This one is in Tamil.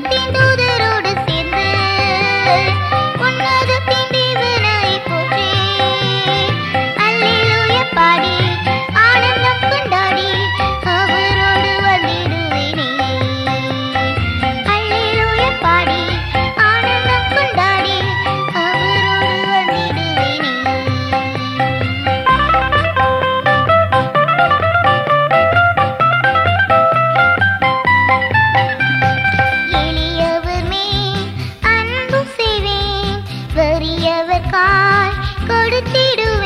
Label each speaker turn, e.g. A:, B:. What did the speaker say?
A: tinto de call கொடுத்திடும்